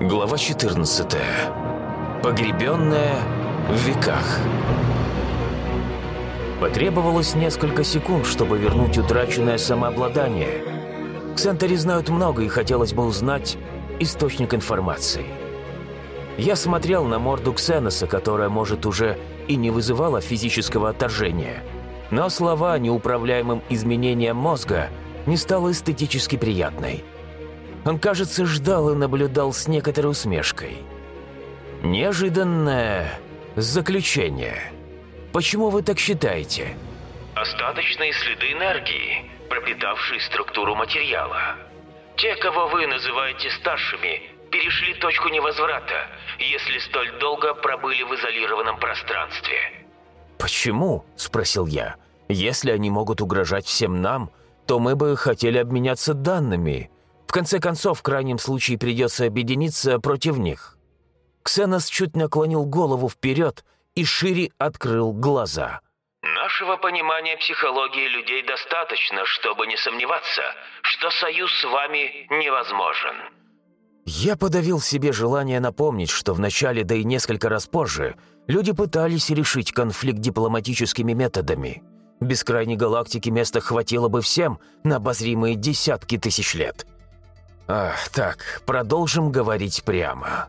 Глава 14. Погребенная в веках. Потребовалось несколько секунд, чтобы вернуть утраченное самообладание. Ксентери знают много, и хотелось бы узнать источник информации. Я смотрел на морду Ксеноса, которая, может, уже и не вызывала физического отторжения. Но слова неуправляемым изменением мозга не стало эстетически приятной. Он, кажется, ждал и наблюдал с некоторой усмешкой. Неожиданное заключение. Почему вы так считаете? Остаточные следы энергии, пропитавшие структуру материала. Те, кого вы называете старшими, перешли точку невозврата, если столь долго пробыли в изолированном пространстве. «Почему?» – спросил я. «Если они могут угрожать всем нам, то мы бы хотели обменяться данными. В конце концов, в крайнем случае придется объединиться против них». Ксенос чуть наклонил голову вперед и шире открыл глаза. Нашего понимания психологии людей достаточно, чтобы не сомневаться, что союз с вами невозможен. Я подавил себе желание напомнить, что вначале, да и несколько раз позже, люди пытались решить конфликт дипломатическими методами. Бескрайней галактики места хватило бы всем на обозримые десятки тысяч лет. Ах, так, продолжим говорить прямо.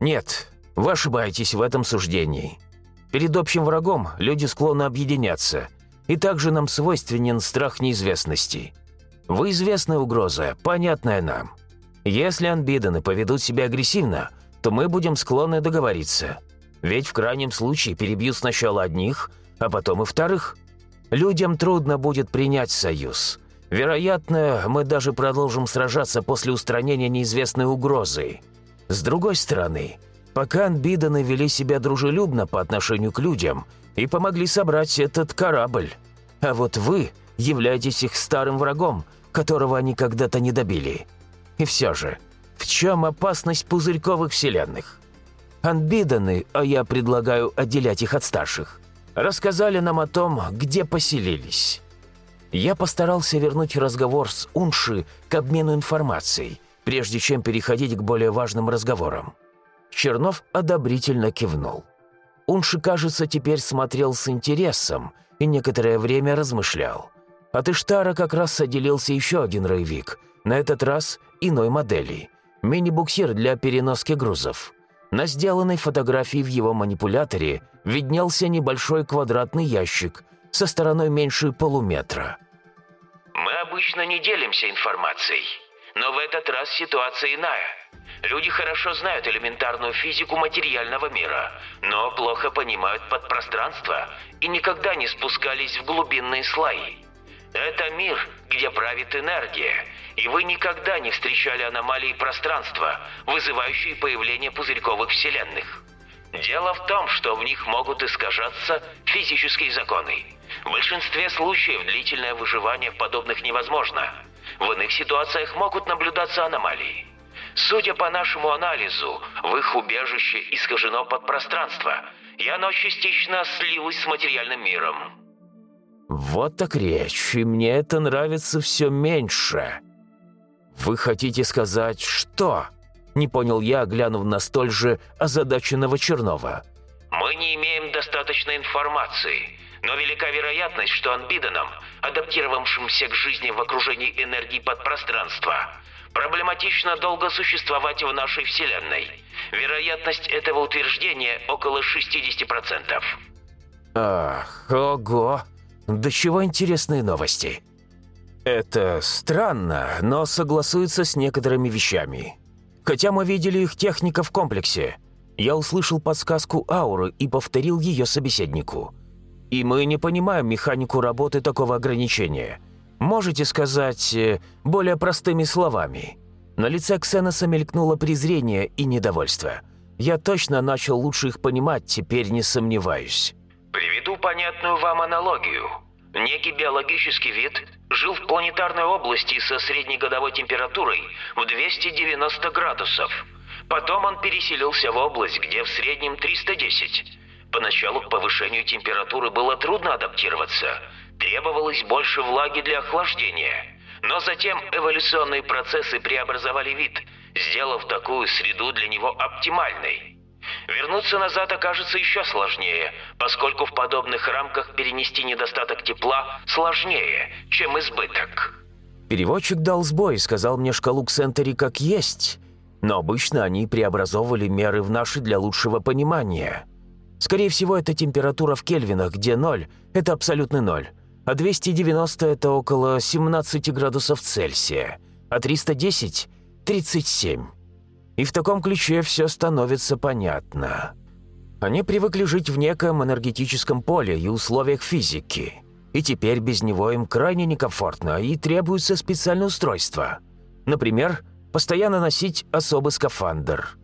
Нет, вы ошибаетесь в этом суждении. Перед общим врагом люди склонны объединяться, и также нам свойственен страх неизвестности. Вы известная угроза, понятная нам. Если анбиданы поведут себя агрессивно, то мы будем склонны договориться. Ведь в крайнем случае перебьют сначала одних, а потом и вторых. Людям трудно будет принять союз. Вероятно, мы даже продолжим сражаться после устранения неизвестной угрозы. С другой стороны, пока анбиданы вели себя дружелюбно по отношению к людям и помогли собрать этот корабль. А вот вы являетесь их старым врагом, которого они когда-то не добили. И все же, в чем опасность пузырьковых вселенных? Анбиданы, а я предлагаю отделять их от старших, рассказали нам о том, где поселились. Я постарался вернуть разговор с Унши к обмену информацией, прежде чем переходить к более важным разговорам. Чернов одобрительно кивнул. Унши, кажется, теперь смотрел с интересом и некоторое время размышлял. От Иштара как раз отделился еще один рейвик, на этот раз иной модели. Мини-буксир для переноски грузов. На сделанной фотографии в его манипуляторе виднелся небольшой квадратный ящик со стороной меньше полуметра. Мы обычно не делимся информацией, но в этот раз ситуация иная. Люди хорошо знают элементарную физику материального мира, но плохо понимают подпространство и никогда не спускались в глубинные слои. Это мир, где правит энергия, и вы никогда не встречали аномалии пространства, вызывающие появление пузырьковых вселенных. Дело в том, что в них могут искажаться физические законы. В большинстве случаев длительное выживание в подобных невозможно. В иных ситуациях могут наблюдаться аномалии. Судя по нашему анализу, в их убежище искажено подпространство, и оно частично слилось с материальным миром. Вот так речь, и мне это нравится все меньше. Вы хотите сказать, что? Не понял я, глянув на столь же озадаченного Чернова. Мы не имеем достаточной информации, но велика вероятность, что анбиданам, адаптировавшимся к жизни в окружении энергии подпространства, проблематично долго существовать в нашей Вселенной. Вероятность этого утверждения около 60%. Ах, ого! Да чего интересные новости. Это странно, но согласуется с некоторыми вещами. Хотя мы видели их техника в комплексе. Я услышал подсказку ауры и повторил ее собеседнику. И мы не понимаем механику работы такого ограничения. Можете сказать э, более простыми словами. На лице Ксеноса мелькнуло презрение и недовольство. Я точно начал лучше их понимать, теперь не сомневаюсь. Приведу понятную вам аналогию. Некий биологический вид жил в планетарной области со среднегодовой температурой в 290 градусов. Потом он переселился в область, где в среднем 310. Поначалу к повышению температуры было трудно адаптироваться. Требовалось больше влаги для охлаждения. Но затем эволюционные процессы преобразовали вид, сделав такую среду для него оптимальной. Вернуться назад окажется еще сложнее, поскольку в подобных рамках перенести недостаток тепла сложнее, чем избыток. Переводчик дал сбой, сказал мне шкалу Ксентери как есть, но обычно они преобразовывали меры в наши для лучшего понимания. Скорее всего, это температура в кельвинах, где ноль – это абсолютный ноль, а 290 – это около 17 градусов Цельсия, а 310 – 37. И в таком ключе все становится понятно. Они привыкли жить в неком энергетическом поле и условиях физики. И теперь без него им крайне некомфортно и требуется специальное устройство. Например, постоянно носить особый скафандр.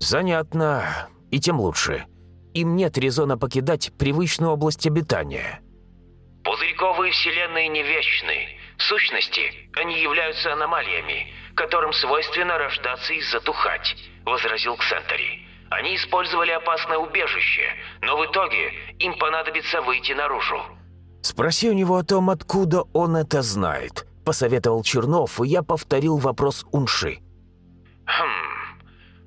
Занятно, и тем лучше. Им нет резона покидать привычную область обитания. Пузырьковые вселенные не вечны. В сущности, они являются аномалиями, которым свойственно рождаться и затухать», — возразил Ксентери. «Они использовали опасное убежище, но в итоге им понадобится выйти наружу». «Спроси у него о том, откуда он это знает», — посоветовал Чернов, и я повторил вопрос Унши. «Хм...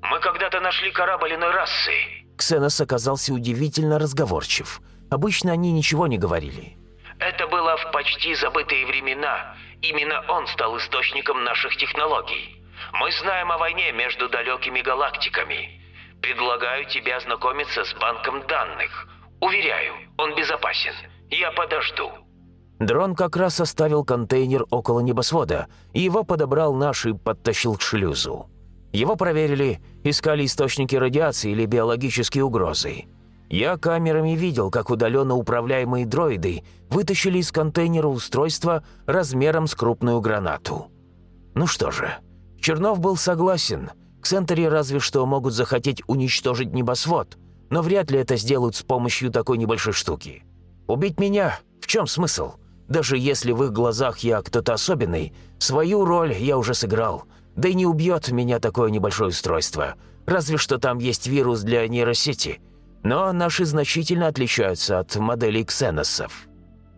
Мы когда-то нашли корабль иной расы». Ксенос оказался удивительно разговорчив. Обычно они ничего не говорили. «Это было в почти забытые времена, Именно он стал источником наших технологий. Мы знаем о войне между далекими галактиками. Предлагаю тебе ознакомиться с банком данных. Уверяю, он безопасен. Я подожду». Дрон как раз оставил контейнер около небосвода, и его подобрал наш и подтащил к шлюзу. Его проверили, искали источники радиации или биологические угрозы. Я камерами видел, как удаленно управляемые дроиды вытащили из контейнера устройство размером с крупную гранату. Ну что же, Чернов был согласен. Ксентери разве что могут захотеть уничтожить небосвод, но вряд ли это сделают с помощью такой небольшой штуки. Убить меня? В чем смысл? Даже если в их глазах я кто-то особенный, свою роль я уже сыграл. Да и не убьет меня такое небольшое устройство. Разве что там есть вирус для нейросети – но наши значительно отличаются от моделей ксеносов.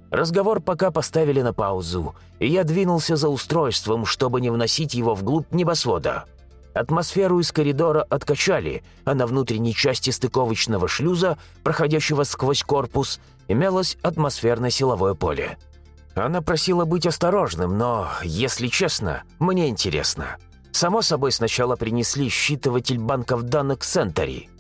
Разговор пока поставили на паузу, и я двинулся за устройством, чтобы не вносить его вглубь небосвода. Атмосферу из коридора откачали, а на внутренней части стыковочного шлюза, проходящего сквозь корпус, имелось атмосферное силовое поле. Она просила быть осторожным, но, если честно, мне интересно. Само собой, сначала принесли считыватель банков данных Сентери –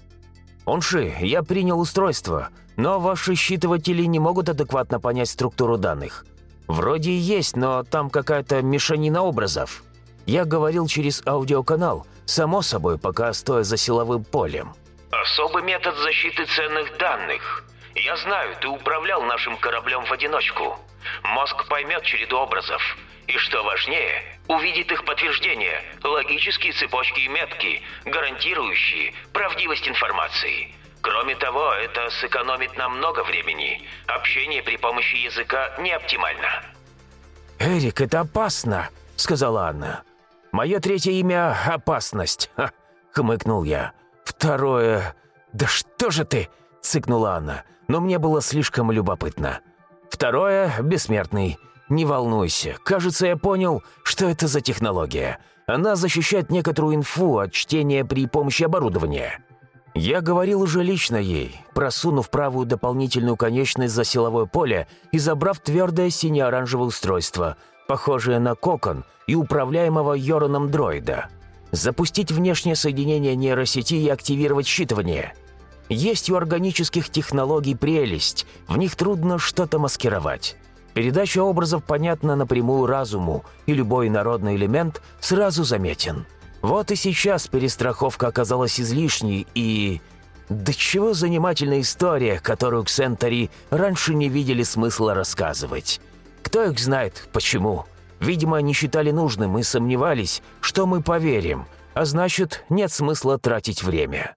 «Онши, я принял устройство, но ваши считыватели не могут адекватно понять структуру данных. Вроде есть, но там какая-то мешанина образов. Я говорил через аудиоканал, само собой, пока стоя за силовым полем». «Особый метод защиты ценных данных. Я знаю, ты управлял нашим кораблем в одиночку. Мозг поймет череду образов. И что важнее, увидит их подтверждение, логические цепочки и метки, гарантирующие правдивость информации. Кроме того, это сэкономит нам много времени. Общение при помощи языка не оптимально. «Эрик, это опасно», — сказала Анна. «Мое третье имя — опасность», хмыкнул я. «Второе... Да что же ты?» — цыкнула Анна, но мне было слишком любопытно. «Второе — бессмертный. «Не волнуйся. Кажется, я понял, что это за технология. Она защищает некоторую инфу от чтения при помощи оборудования». Я говорил уже лично ей, просунув правую дополнительную конечность за силовое поле и забрав твердое сине-оранжевое устройство, похожее на кокон и управляемого Йороном дроида. Запустить внешнее соединение нейросети и активировать считывание. Есть у органических технологий прелесть, в них трудно что-то маскировать. Передача образов понятна напрямую разуму, и любой народный элемент сразу заметен. Вот и сейчас перестраховка оказалась излишней, и... Да чего занимательная история, которую Ксентари раньше не видели смысла рассказывать. Кто их знает, почему? Видимо, они считали нужным и сомневались, что мы поверим, а значит, нет смысла тратить время.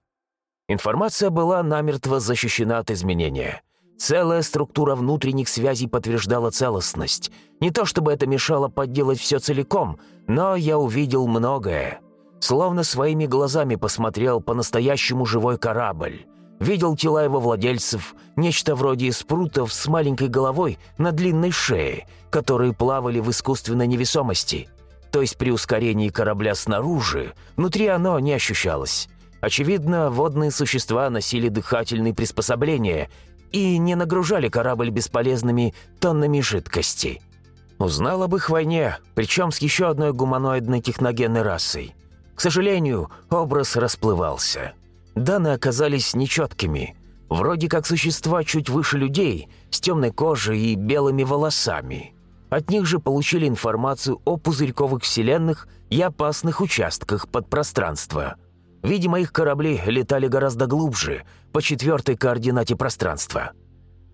Информация была намертво защищена от изменения – Целая структура внутренних связей подтверждала целостность. Не то чтобы это мешало подделать все целиком, но я увидел многое. Словно своими глазами посмотрел по-настоящему живой корабль. Видел тела его владельцев, нечто вроде спрутов с маленькой головой на длинной шее, которые плавали в искусственной невесомости. То есть при ускорении корабля снаружи, внутри оно не ощущалось. Очевидно, водные существа носили дыхательные приспособления и не нагружали корабль бесполезными тоннами жидкости. Узнал об их войне, причем с еще одной гуманоидной техногенной расой. К сожалению, образ расплывался. Данные оказались нечеткими. Вроде как существа чуть выше людей, с темной кожей и белыми волосами. От них же получили информацию о пузырьковых вселенных и опасных участках подпространства. Видимо, их корабли летали гораздо глубже, по четвертой координате пространства.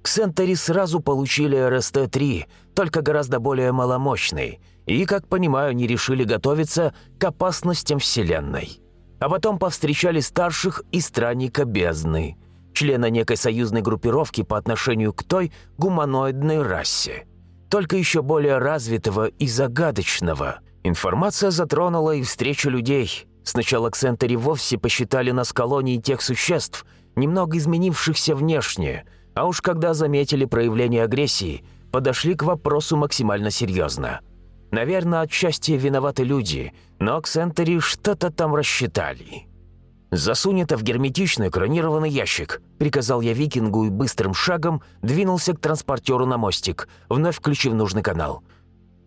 Ксентери сразу получили РСТ-3, только гораздо более маломощный, и, как понимаю, не решили готовиться к опасностям Вселенной. А потом повстречали старших и странника бездны, члена некой союзной группировки по отношению к той гуманоидной расе. Только еще более развитого и загадочного. Информация затронула и встречу людей. Сначала Ксентери вовсе посчитали нас колонией тех существ, немного изменившихся внешне – а уж когда заметили проявление агрессии, подошли к вопросу максимально серьезно. Наверное, отчасти виноваты люди, но Ксентери что-то там рассчитали. «Засунь это в герметичный экранированный ящик», — приказал я викингу и быстрым шагом двинулся к транспортеру на мостик, вновь включив нужный канал.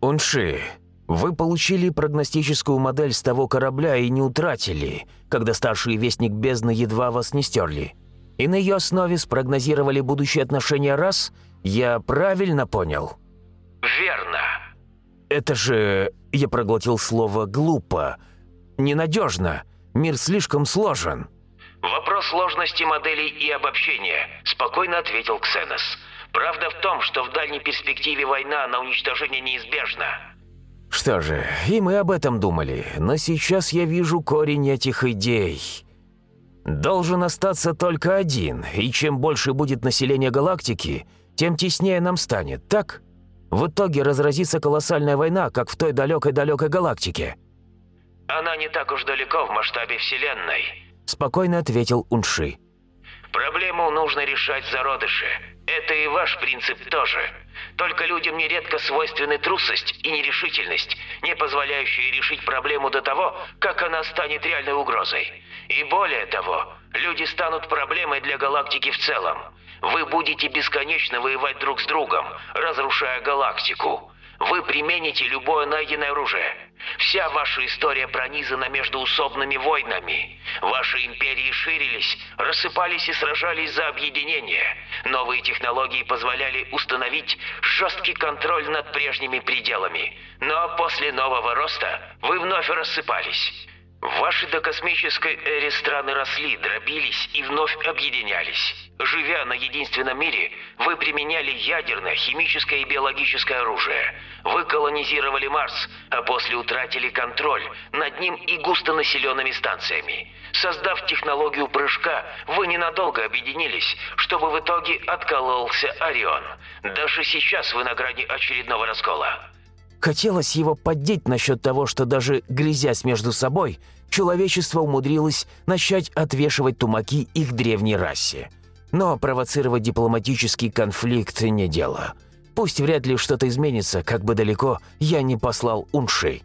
«Унши, вы получили прогностическую модель с того корабля и не утратили, когда старший вестник бездны едва вас не стерли и на ее основе спрогнозировали будущие отношения раз, я правильно понял?» «Верно». «Это же...» — я проглотил слово «глупо». «Ненадежно. Мир слишком сложен». «Вопрос сложности моделей и обобщения», — спокойно ответил Ксенос. «Правда в том, что в дальней перспективе война на уничтожение неизбежна». «Что же, и мы об этом думали, но сейчас я вижу корень этих идей». Должен остаться только один, и чем больше будет население галактики, тем теснее нам станет, так? В итоге разразится колоссальная война, как в той далекой-далекой галактике». «Она не так уж далеко в масштабе Вселенной», – спокойно ответил Унши. «Проблему нужно решать в зародыше. Это и ваш принцип тоже. Только людям нередко свойственны трусость и нерешительность, не позволяющие решить проблему до того, как она станет реальной угрозой. И более того, люди станут проблемой для галактики в целом. Вы будете бесконечно воевать друг с другом, разрушая галактику. Вы примените любое найденное оружие. Вся ваша история пронизана междуусобными войнами. Ваши империи ширились, рассыпались и сражались за объединение. Новые технологии позволяли установить жесткий контроль над прежними пределами. Но после нового роста вы вновь рассыпались. Ваши до космической эре страны росли, дробились и вновь объединялись. Живя на единственном мире, вы применяли ядерное, химическое и биологическое оружие. Вы колонизировали Марс, а после утратили контроль над ним и густонаселенными станциями. Создав технологию прыжка, вы ненадолго объединились, чтобы в итоге откололся Орион. Даже сейчас вы на грани очередного раскола. Хотелось его поддеть насчет того, что даже грязясь между собой, человечество умудрилось начать отвешивать тумаки их древней расе. Но провоцировать дипломатический конфликт не дело. Пусть вряд ли что-то изменится, как бы далеко я не послал уншей.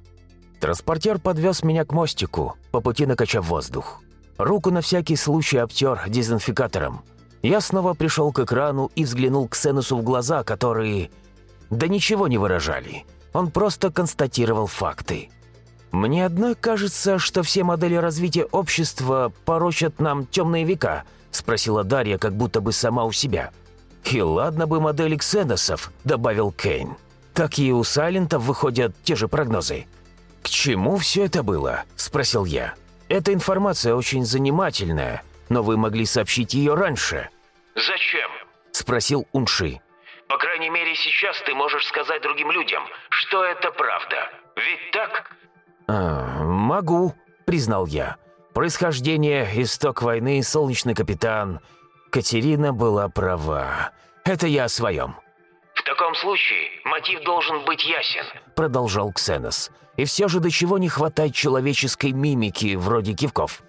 Транспортер подвез меня к мостику, по пути накачав воздух. Руку на всякий случай обтер дезинфикатором. Я снова пришел к экрану и взглянул к Сенусу в глаза, которые... Да ничего не выражали – он просто констатировал факты. «Мне одной кажется, что все модели развития общества порочат нам темные века», спросила Дарья, как будто бы сама у себя. «И ладно бы модели ксеносов», добавил Кейн. «Так и у Сайлентов выходят те же прогнозы». «К чему все это было?» – спросил я. «Эта информация очень занимательная, но вы могли сообщить ее раньше». «Зачем?» – спросил Унши. По крайней мере, сейчас ты можешь сказать другим людям, что это правда. Ведь так?» а, «Могу», — признал я. «Происхождение, исток войны, солнечный капитан. Катерина была права. Это я о своем». «В таком случае мотив должен быть ясен», — продолжал Ксенос. «И все же до чего не хватает человеческой мимики, вроде кивков».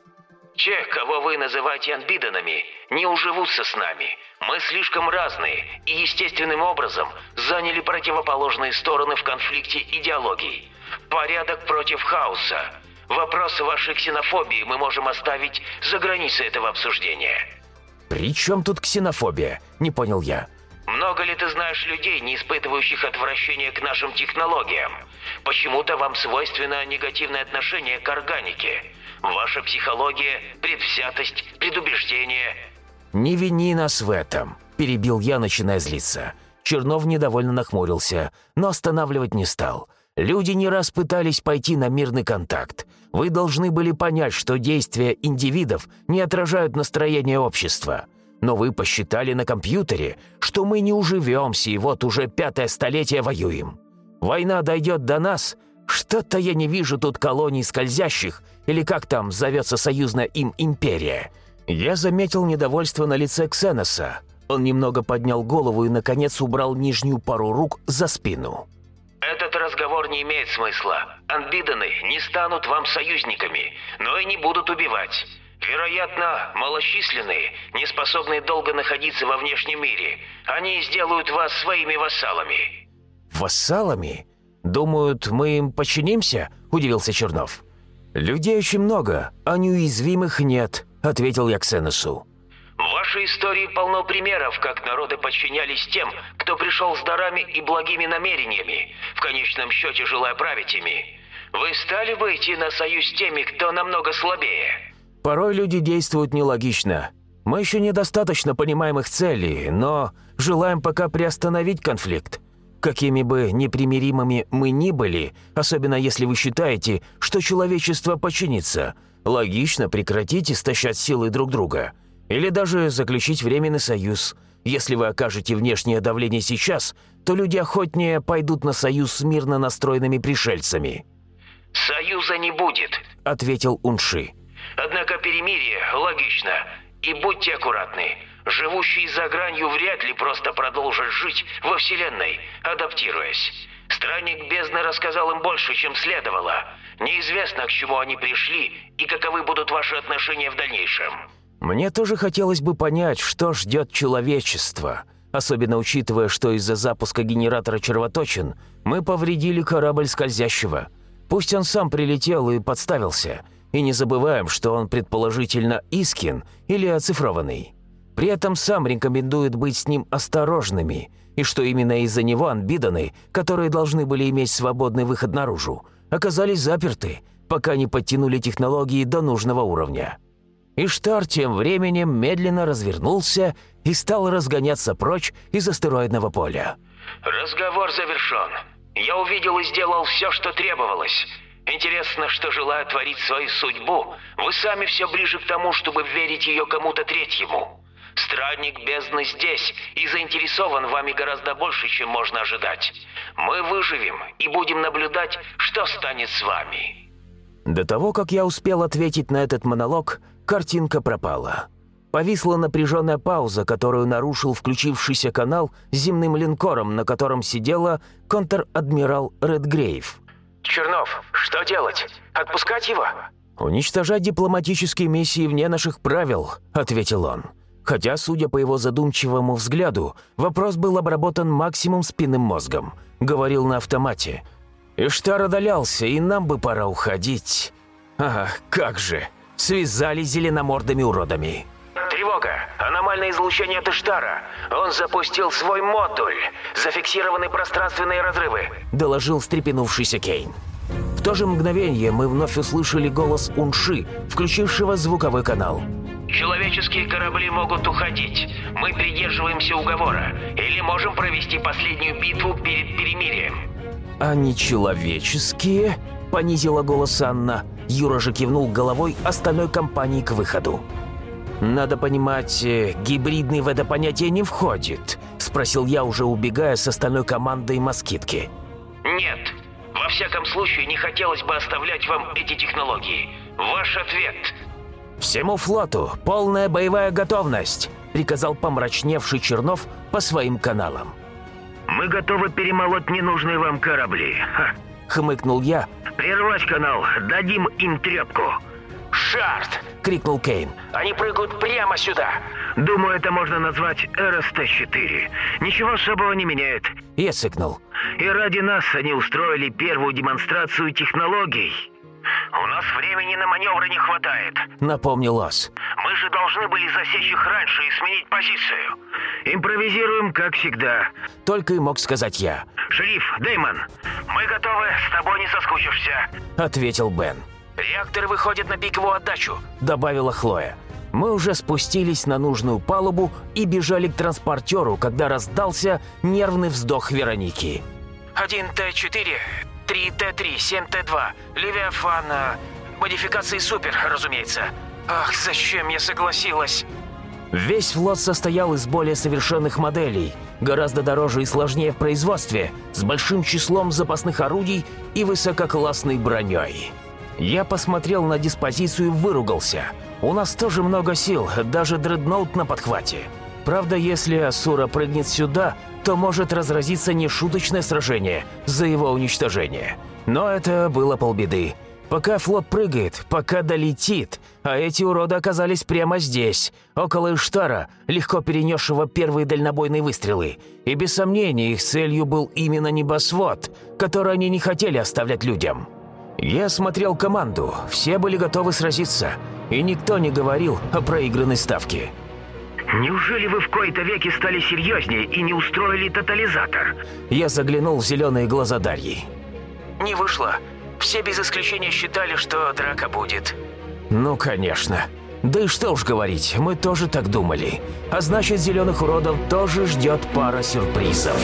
Те, кого вы называете анбиданами, не уживутся с нами. Мы слишком разные и естественным образом заняли противоположные стороны в конфликте идеологий. Порядок против хаоса. Вопрос вашей ксенофобии мы можем оставить за границей этого обсуждения. «При чем тут ксенофобия?» – не понял я. Много ли ты знаешь людей, не испытывающих отвращения к нашим технологиям? Почему-то вам свойственно негативное отношение к органике. Ваша психология, предвзятость, предубеждение. «Не вини нас в этом», – перебил я, начиная злиться. Чернов недовольно нахмурился, но останавливать не стал. Люди не раз пытались пойти на мирный контакт. Вы должны были понять, что действия индивидов не отражают настроение общества. Но вы посчитали на компьютере, что мы не уживемся и вот уже пятое столетие воюем. Война дойдет до нас. Что-то я не вижу тут колоний скользящих, или как там зовется союзная им империя. Я заметил недовольство на лице Ксеноса. Он немного поднял голову и, наконец, убрал нижнюю пару рук за спину. Этот разговор не имеет смысла. Анбиданы не станут вам союзниками, но и не будут убивать. Вероятно, малочисленные, не способные долго находиться во внешнем мире. Они сделают вас своими вассалами». «Вассалами? Думают, мы им подчинимся?» – удивился Чернов. «Людей очень много, а неуязвимых нет», – ответил я Ксеносу. В вашей истории полно примеров, как народы подчинялись тем, кто пришел с дарами и благими намерениями, в конечном счете желая править ими. Вы стали бы идти на союз с теми, кто намного слабее?» Порой люди действуют нелогично. Мы еще недостаточно понимаем их цели, но желаем пока приостановить конфликт. Какими бы непримиримыми мы ни были, особенно если вы считаете, что человечество подчинится, логично прекратить истощать силы друг друга. Или даже заключить временный союз. Если вы окажете внешнее давление сейчас, то люди охотнее пойдут на союз с мирно настроенными пришельцами». «Союза не будет», — ответил Унши. Однако перемирие логично. И будьте аккуратны. Живущие за гранью вряд ли просто продолжат жить во Вселенной, адаптируясь. Странник бездны рассказал им больше, чем следовало. Неизвестно, к чему они пришли и каковы будут ваши отношения в дальнейшем. Мне тоже хотелось бы понять, что ждет человечество. Особенно учитывая, что из-за запуска генератора червоточин мы повредили корабль скользящего. Пусть он сам прилетел и подставился – и не забываем, что он предположительно Искин или оцифрованный. При этом сам рекомендует быть с ним осторожными, и что именно из-за него анбиданы, которые должны были иметь свободный выход наружу, оказались заперты, пока не подтянули технологии до нужного уровня. Иштар тем временем медленно развернулся и стал разгоняться прочь из астероидного поля. «Разговор завершен. Я увидел и сделал все, что требовалось. Интересно, что желая творить свою судьбу, вы сами все ближе к тому, чтобы верить ее кому-то третьему. Странник бездны здесь и заинтересован вами гораздо больше, чем можно ожидать. Мы выживем и будем наблюдать, что станет с вами». До того, как я успел ответить на этот монолог, картинка пропала. Повисла напряженная пауза, которую нарушил включившийся канал с земным линкором, на котором сидела контр-адмирал Редгрейв. «Чернов, что делать? Отпускать его?» «Уничтожать дипломатические миссии вне наших правил», — ответил он. Хотя, судя по его задумчивому взгляду, вопрос был обработан максимум спинным мозгом. Говорил на автомате. «Иштар одолялся, и нам бы пора уходить». «Ага, как же! Связали зеленомордыми уродами!» «Тревога! Аномальное излучение от Иштара! Он запустил свой модуль! Зафиксированы пространственные разрывы!» – доложил встрепенувшийся Кейн. В то же мгновение мы вновь услышали голос Унши, включившего звуковой канал. «Человеческие корабли могут уходить. Мы придерживаемся уговора. Или можем провести последнюю битву перед перемирием». «А не человеческие?» – понизила голос Анна. Юра же кивнул головой остальной компании к выходу. «Надо понимать, э, гибридный в это понятие не входит», – спросил я, уже убегая с остальной командой москитки. «Нет. Во всяком случае, не хотелось бы оставлять вам эти технологии. Ваш ответ». «Всему флоту полная боевая готовность», – приказал помрачневший Чернов по своим каналам. «Мы готовы перемолоть ненужные вам корабли», Ха. – хмыкнул я. «Прервать канал, дадим им трепку». «Шарт!» — крикнул Кейн. «Они прыгают прямо сюда! Думаю, это можно назвать РСТ-4. Ничего особого не меняет. Я цыкнул. И ради нас они устроили первую демонстрацию технологий. У нас времени на маневры не хватает. Напомнил Ас. Мы же должны были засечь их раньше и сменить позицию. Импровизируем, как всегда. Только и мог сказать я. Шериф, Дэймон, мы готовы, с тобой не соскучишься. Ответил Бен. Реакторы выходят на пиковую отдачу. Добавила Хлоя. Мы уже спустились на нужную палубу и бежали к транспортеру, когда раздался нервный вздох Вероники. 1Т4, 3Т3, 7Т2, Левиафан, э, модификации супер, разумеется. Ах, зачем я согласилась? Весь флот состоял из более совершенных моделей, гораздо дороже и сложнее в производстве, с большим числом запасных орудий и высококлассной броней. Я посмотрел на диспозицию и выругался. У нас тоже много сил, даже дредноут на подхвате. Правда, если Асура прыгнет сюда, то может разразиться нешуточное сражение за его уничтожение. Но это было полбеды. Пока флот прыгает, пока долетит, а эти уроды оказались прямо здесь, около Иштара, легко перенесшего первые дальнобойные выстрелы. И без сомнения их целью был именно небосвод, который они не хотели оставлять людям. Я смотрел команду, все были готовы сразиться, и никто не говорил о проигранной ставке. Неужели вы в кои-то веки стали серьезнее и не устроили тотализатор? Я заглянул в зеленые глаза Дарьи. Не вышло. Все без исключения считали, что драка будет. Ну, конечно. Да и что уж говорить, мы тоже так думали. А значит, зеленых уродов тоже ждет пара сюрпризов.